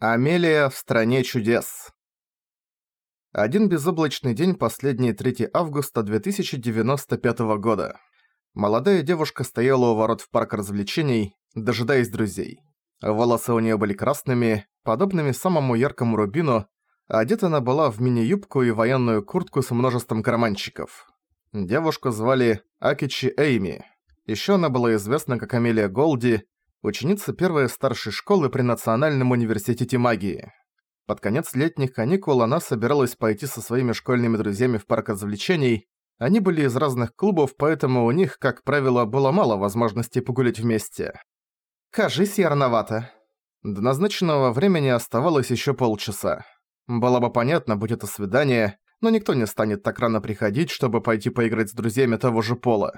Амелия в стране чудес. Один безоблачный день, последний 3 августа 2095 года. Молодая девушка стояла у ворот в парк развлечений, дожидаясь друзей. Волосы у нее были красными, подобными самому яркому рубину, одета она была в мини-юбку и военную куртку с множеством карманчиков. Девушку звали Акичи Эйми. Еще она была известна как Амелия Голди, ученица первой старшей школы при Национальном университете магии. Под конец летних каникул она собиралась пойти со своими школьными друзьями в парк развлечений. Они были из разных клубов, поэтому у них, как правило, было мало возможностей погулять вместе. «Кажись, я рановато». До назначенного времени оставалось еще полчаса. Было бы понятно, будь это свидание, но никто не станет так рано приходить, чтобы пойти поиграть с друзьями того же пола.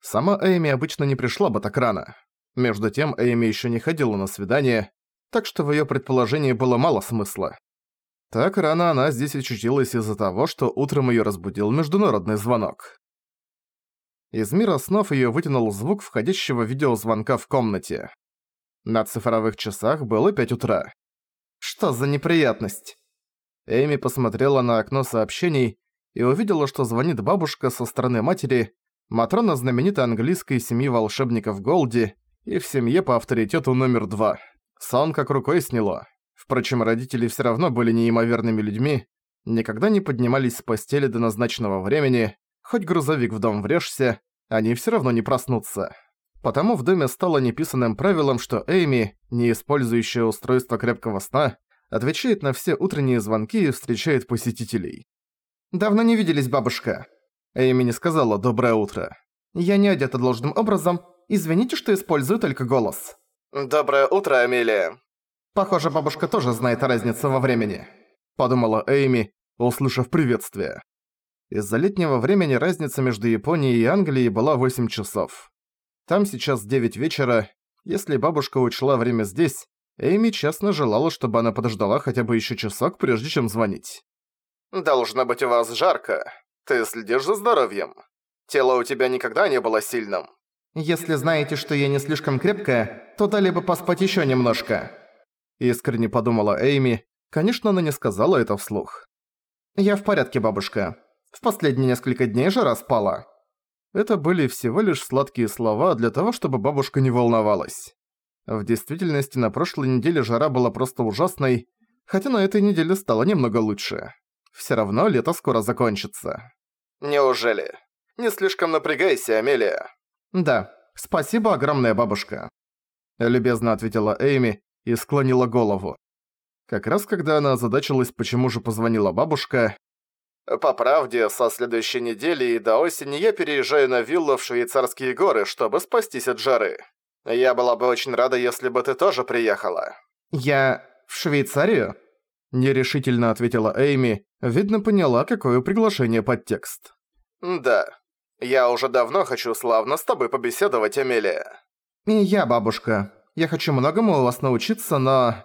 Сама Эйми обычно не пришла бы так рано. Между тем, Эйми еще не ходила на свидание, так что в её предположении было мало смысла. Так рано она здесь очутилась из-за того, что утром её разбудил международный звонок. Из мира снов её вытянул звук входящего видеозвонка в комнате. На цифровых часах было 5 утра. «Что за неприятность?» Эми посмотрела на окно сообщений и увидела, что звонит бабушка со стороны матери, Матрона знаменитой английской семьи волшебников Голди, и в семье по авторитету номер два. Сон как рукой сняло. Впрочем, родители все равно были неимоверными людьми, никогда не поднимались с постели до назначенного времени, хоть грузовик в дом врежься, они все равно не проснутся. Потому в доме стало неписанным правилом, что Эйми, не использующая устройство крепкого сна, отвечает на все утренние звонки и встречает посетителей. «Давно не виделись, бабушка». Эйми не сказала «доброе утро». «Я не одета должным образом, Извините, что использую только голос». «Доброе утро, Амелия». «Похоже, бабушка тоже знает разницу во времени», — подумала Эйми, услышав приветствие. Из-за летнего времени разница между Японией и Англией была 8 часов. Там сейчас 9 вечера. Если бабушка учла время здесь, Эйми честно желала, чтобы она подождала хотя бы еще часок, прежде чем звонить. «Должно быть у вас жарко. Ты следишь за здоровьем. Тело у тебя никогда не было сильным. Если знаете, что я не слишком крепкая, то дали бы поспать ещё немножко». Искренне подумала Эйми. Конечно, она не сказала это вслух. «Я в порядке, бабушка. В последние несколько дней жара спала». Это были всего лишь сладкие слова для того, чтобы бабушка не волновалась. В действительности, на прошлой неделе жара была просто ужасной, хотя на этой неделе стало немного лучше. Всё равно лето скоро закончится. «Неужели? Не слишком напрягайся, Амелия». «Да, спасибо огромное, бабушка», — любезно ответила Эйми и склонила голову. Как раз когда она озадачилась, почему же позвонила бабушка... «По правде, со следующей недели и до осени я переезжаю на виллу в швейцарские горы, чтобы спастись от жары. Я была бы очень рада, если бы ты тоже приехала». «Я... в Швейцарию?» Нерешительно ответила Эйми, видно поняла, какое приглашение под текст. «Да, я уже давно хочу славно с тобой побеседовать, Амелия». «И я, бабушка. Я хочу многому у вас научиться, но...»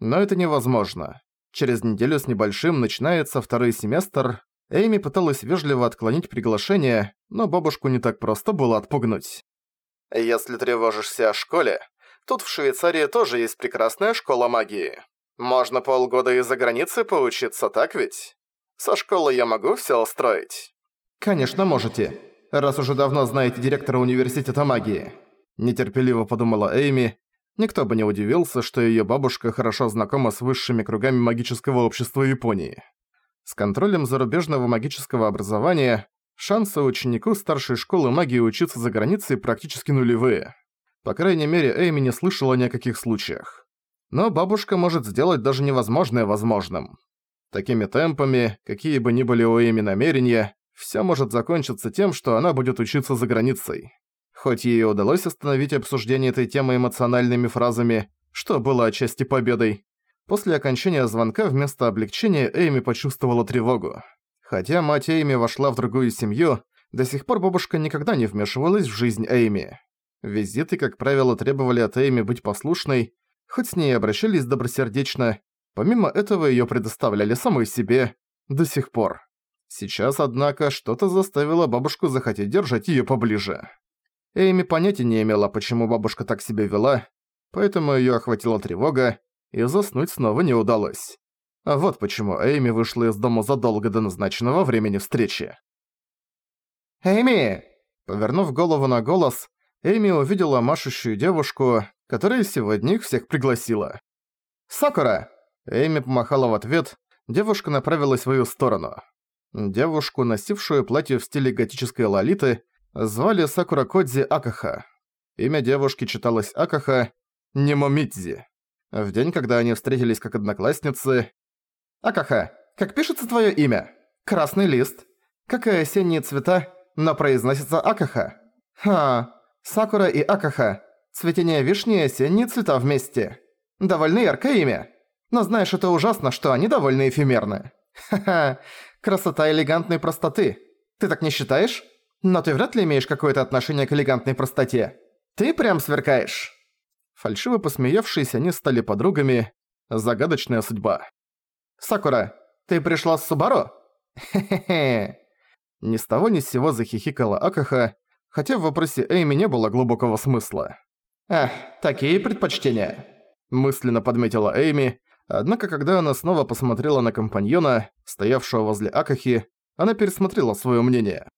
Но это невозможно. Через неделю с небольшим начинается второй семестр. Эйми пыталась вежливо отклонить приглашение, но бабушку не так просто было отпугнуть. «Если тревожишься о школе, тут в Швейцарии тоже есть прекрасная школа магии. Можно полгода из-за границы поучиться, так ведь? Со школы я могу все устроить». «Конечно можете, раз уже давно знаете директора университета магии», нетерпеливо подумала Эйми. Никто бы не удивился, что её бабушка хорошо знакома с высшими кругами магического общества Японии. С контролем зарубежного магического образования шансы ученику старшей школы магии учиться за границей практически нулевые. По крайней мере, Эйми не слышала ни о каких случаях. Но бабушка может сделать даже невозможное возможным. Такими темпами, какие бы ни были у Эйми намерения, Всё может закончиться тем, что она будет учиться за границей. Хоть ей удалось остановить обсуждение этой темы эмоциональными фразами, что было отчасти победой, после окончания звонка вместо облегчения Эйми почувствовала тревогу. Хотя мать Эйми вошла в другую семью, до сих пор бабушка никогда не вмешивалась в жизнь Эйми. Визиты, как правило, требовали от Эйми быть послушной, хоть с ней обращались добросердечно, помимо этого её предоставляли самой себе до сих пор. Сейчас, однако, что-то заставило бабушку захотеть держать её поближе. Эйми понятия не имела, почему бабушка так себя вела, поэтому её охватила тревога, и заснуть снова не удалось. А вот почему Эйми вышла из дома задолго до назначенного времени встречи. «Эйми!» Повернув голову на голос, Эйми увидела машущую девушку, которая сегодня их всех пригласила. «Сакура!» Эйми помахала в ответ, девушка направилась в свою сторону. Девушку, носившую платье в стиле готической лолиты, звали Сакура Кодзи Акаха. Имя девушки читалось Акаха Немомидзи. В день, когда они встретились как одноклассницы... «Акаха, как пишется твое имя? Красный лист. Как и осенние цвета, но произносится Акаха. Ха, Сакура и Акаха. Цветение вишни и осенние цвета вместе. Довольно яркое имя. Но знаешь, это ужасно, что они довольно эфемерны. Ха-ха, красота элегантной простоты. Ты так не считаешь? Но ты вряд ли имеешь какое-то отношение к элегантной простоте. Ты прям сверкаешь. Фальшиво посмеявшись, они стали подругами. Загадочная судьба. «Сакура, ты пришла с Субару?» «Хе-хе-хе». Ни с того ни с сего захихикала Акаха, хотя в вопросе Эйми не было глубокого смысла. «Эх, такие предпочтения», – мысленно подметила Эйми, однако когда она снова посмотрела на компаньона, стоявшего возле Акахи, она пересмотрела своё мнение.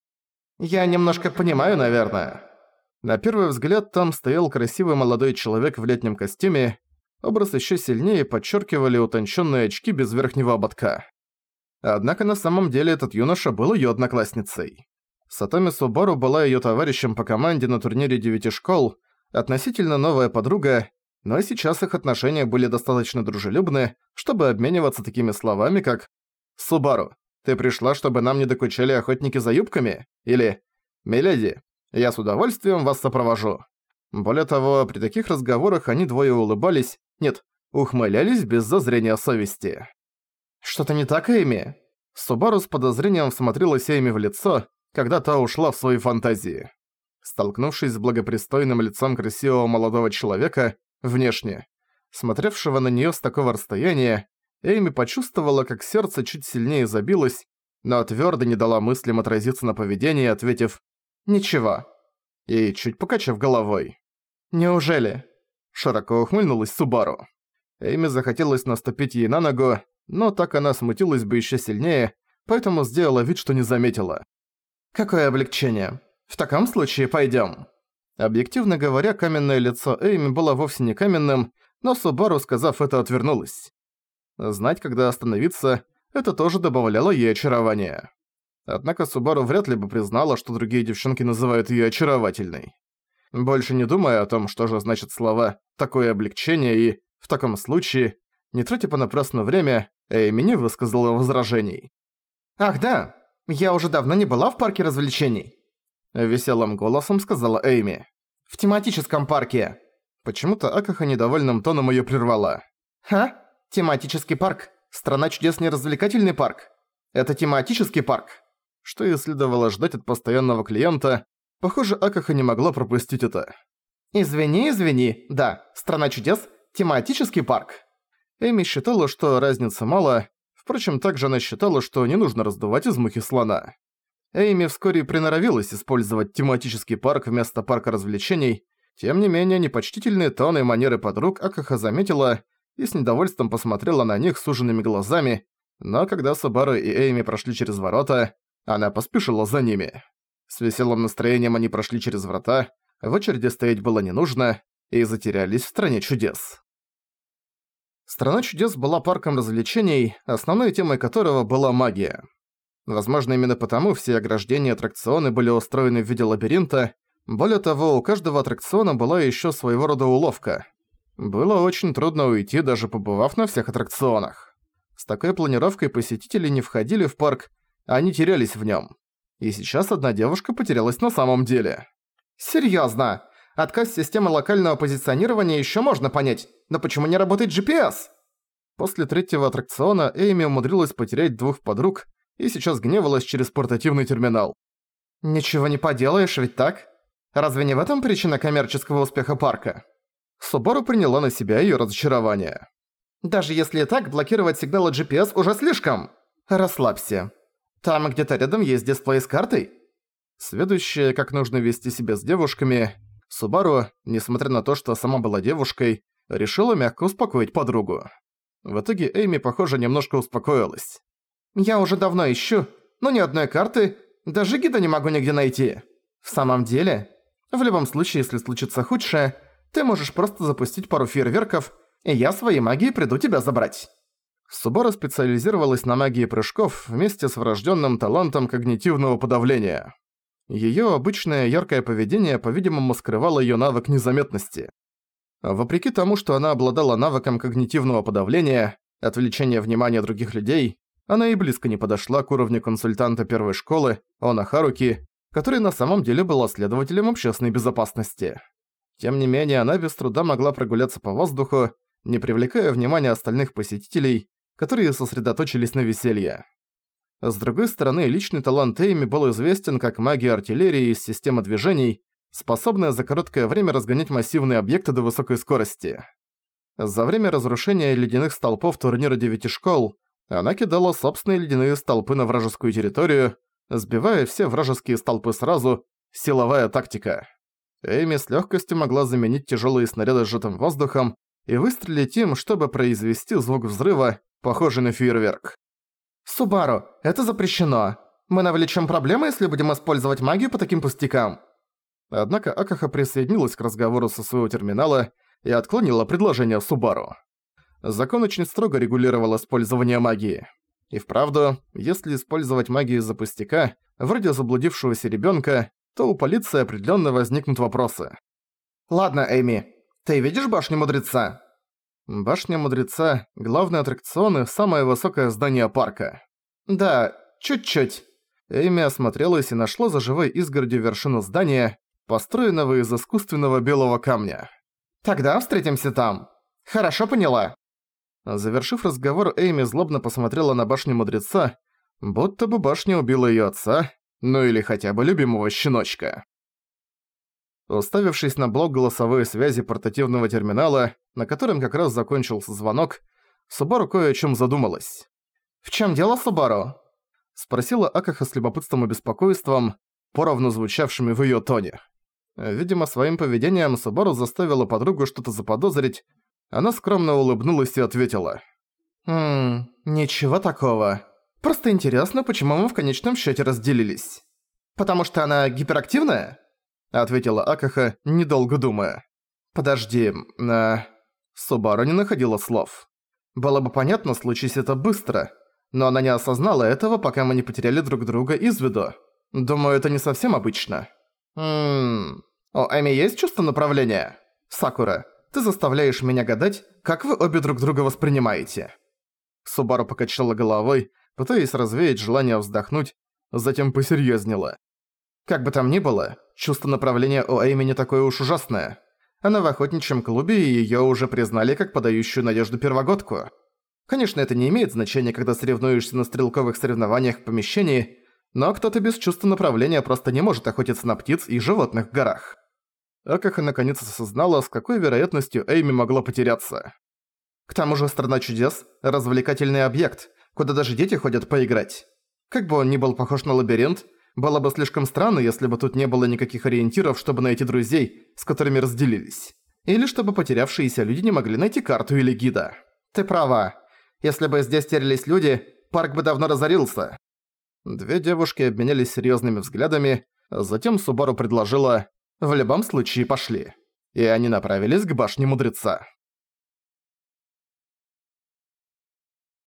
«Я немножко понимаю, наверное». На первый взгляд там стоял красивый молодой человек в летнем костюме, образ ещё сильнее подчеркивали утонченные очки без верхнего ободка. Однако на самом деле этот юноша был её одноклассницей. Сатоми Субару была её товарищем по команде на турнире девяти школ, относительно новая подруга, но сейчас их отношения были достаточно дружелюбны, чтобы обмениваться такими словами, как «Субару, ты пришла, чтобы нам не докучали охотники за юбками?» или «Миледи, я с удовольствием вас сопровожу». Более того, при таких разговорах они двое улыбались, нет, ухмылялись без зазрения совести. «Что-то не так, Эми?» Субару с подозрением всмотрелась Эми в лицо, когда та ушла в свои фантазии. Столкнувшись с благопристойным лицом красивого молодого человека, внешне, смотревшего на неё с такого расстояния, Эми почувствовала, как сердце чуть сильнее забилось, но твёрдо не дала мыслям отразиться на поведении, ответив «Ничего». И чуть покачав головой. «Неужели?» Широко ухмыльнулась Субару. Эми захотелось наступить ей на ногу, но так она смутилась бы ещё сильнее, поэтому сделала вид, что не заметила. «Какое облегчение. В таком случае пойдём». Объективно говоря, каменное лицо Эйми было вовсе не каменным, но Субару, сказав это, отвернулась. Знать, когда остановиться, это тоже добавляло ей очарования. Однако Субару вряд ли бы признала, что другие девчонки называют её очаровательной. Больше не думая о том, что же значит слова «такое облегчение» и «в таком случае», не тратя понапрасну время, Эйми не высказала возражений. «Ах да, я уже давно не была в парке развлечений», — веселым голосом сказала Эйми. «В тематическом парке». Почему-то Акаха недовольным тоном её прервала. «Ха? Тематический парк? Страна чудес не развлекательный парк? Это тематический парк?» Что и следовало ждать от постоянного клиента, похоже, Акаха не могла пропустить это. «Извини, извини, да, Страна чудес, тематический парк». Эми считала, что разницы мало, впрочем, также она считала, что не нужно раздувать из мухи слона. Эйми вскоре приноровилась использовать тематический парк вместо парка развлечений, тем не менее непочтительные тоны и манеры подруг Акаха заметила и с недовольством посмотрела на них суженными глазами, но когда Сабару и Эйми прошли через ворота, она поспешила за ними. С веселым настроением они прошли через врата, в очереди стоять было не нужно, и затерялись в стране чудес. Страна чудес была парком развлечений, основной темой которого была магия. Возможно, именно потому все ограждения и аттракционы были устроены в виде лабиринта, более того, у каждого аттракциона была еще своего рода уловка. Было очень трудно уйти, даже побывав на всех аттракционах. С такой планировкой посетители не входили в парк, а они терялись в нем. И сейчас одна девушка потерялась на самом деле. Серьезно? Отказ системы локального позиционирования еще можно понять, но почему не работает GPS? После третьего аттракциона Эйми умудрилась потерять двух подруг и сейчас гневалась через портативный терминал. «Ничего не поделаешь, ведь так? Разве не в этом причина коммерческого успеха парка?» Субару приняла на себя её разочарование. «Даже если и так, блокировать сигналы GPS уже слишком. Расслабься. Там где-то рядом есть дисплей с картой?» Следующее, как нужно вести себя с девушками, Субару, несмотря на то, что сама была девушкой, решила мягко успокоить подругу. В итоге Эйми, похоже, немножко успокоилась. «Я уже давно ищу, но ни одной карты, даже гида не могу нигде найти. В самом деле, в любом случае, если случится худшее, ты можешь просто запустить пару фейерверков, и я своей магией приду тебя забрать». Субара специализировалась на магии прыжков вместе с врожденным талантом когнитивного подавления. Ее обычное яркое поведение, по-видимому, скрывало ее навык незаметности. Вопреки тому, что она обладала навыком когнитивного подавления, отвлечения внимания других людей, она и близко не подошла к уровню консультанта первой школы, Она Харуки, который на самом деле был следователем общественной безопасности. Тем не менее, она без труда могла прогуляться по воздуху, не привлекая внимания остальных посетителей, которые сосредоточились на веселье. С другой стороны, личный талант Эйми был известен как магия артиллерии из системы движений, способная за короткое время разгонять массивные объекты до высокой скорости. За время разрушения ледяных столпов турнира девяти школ она кидала собственные ледяные столпы на вражескую территорию, сбивая все вражеские столпы сразу, силовая тактика. Эйми с легкостью могла заменить тяжелые снаряды сжатым воздухом и выстрелить им, чтобы произвести звук взрыва, похожий на фейерверк. «Субару, это запрещено. Мы навлечем проблемы, если будем использовать магию по таким пустякам». Однако Акаха присоединилась к разговору со своего терминала и отклонила предложение Субару. Закон очень строго регулировал использование магии. И вправду, если использовать магию из-за пустяка, вроде заблудившегося ребёнка, то у полиции определённо возникнут вопросы. «Ладно, Эми, ты видишь башню Мудреца?» Башня Мудреца – главный аттракцион и самое высокое здание парка. «Да, чуть-чуть». Эми осмотрелась и нашла за живой изгородью вершину здания, построенного из искусственного белого камня. «Тогда встретимся там. Хорошо поняла». Завершив разговор, Эйми злобно посмотрела на башню Мудреца, будто бы башня убила её отца, ну или хотя бы любимого щеночка. Уставившись на блок голосовой связи портативного терминала, на котором как раз закончился звонок, Субару кое о чем задумалась. «В чем дело, Субару?» Спросила Акаха с любопытством и беспокойством, поровну звучавшими в ее тоне. Видимо, своим поведением Субару заставила подругу что-то заподозрить, она скромно улыбнулась и ответила. «Ммм, ничего такого. Просто интересно, почему мы в конечном счете разделились. Потому что она гиперактивная?» Ответила Акаха, недолго думая. «Подожди, а...» Субару не находила слов. Было бы понятно, случись это быстро, но она не осознала этого, пока мы не потеряли друг друга из виду. Думаю, это не совсем обычно. Ммм... У Эми есть чувство направления? Сакура, ты заставляешь меня гадать, как вы обе друг друга воспринимаете. Субару покачала головой, пытаясь развеять желание вздохнуть, затем посерьезнела. Как бы там ни было, чувство направления у Эйми не такое уж ужасное. Она в охотничьем клубе, и её уже признали как подающую надежду первогодку. Конечно, это не имеет значения, когда соревнуешься на стрелковых соревнованиях в помещении, но кто-то без чувства направления просто не может охотиться на птиц и животных в горах. Акаха наконец осознала, с какой вероятностью Эйми могла потеряться. К тому же «Страна чудес» – развлекательный объект, куда даже дети ходят поиграть. Как бы он ни был похож на лабиринт, было бы слишком странно, если бы тут не было никаких ориентиров, чтобы найти друзей, с которыми разделились. Или чтобы потерявшиеся люди не могли найти карту или гида. Ты права. Если бы здесь терялись люди, парк бы давно разорился. Две девушки обменялись серьезными взглядами, а затем Субару предложила «В любом случае пошли». И они направились к башне Мудреца.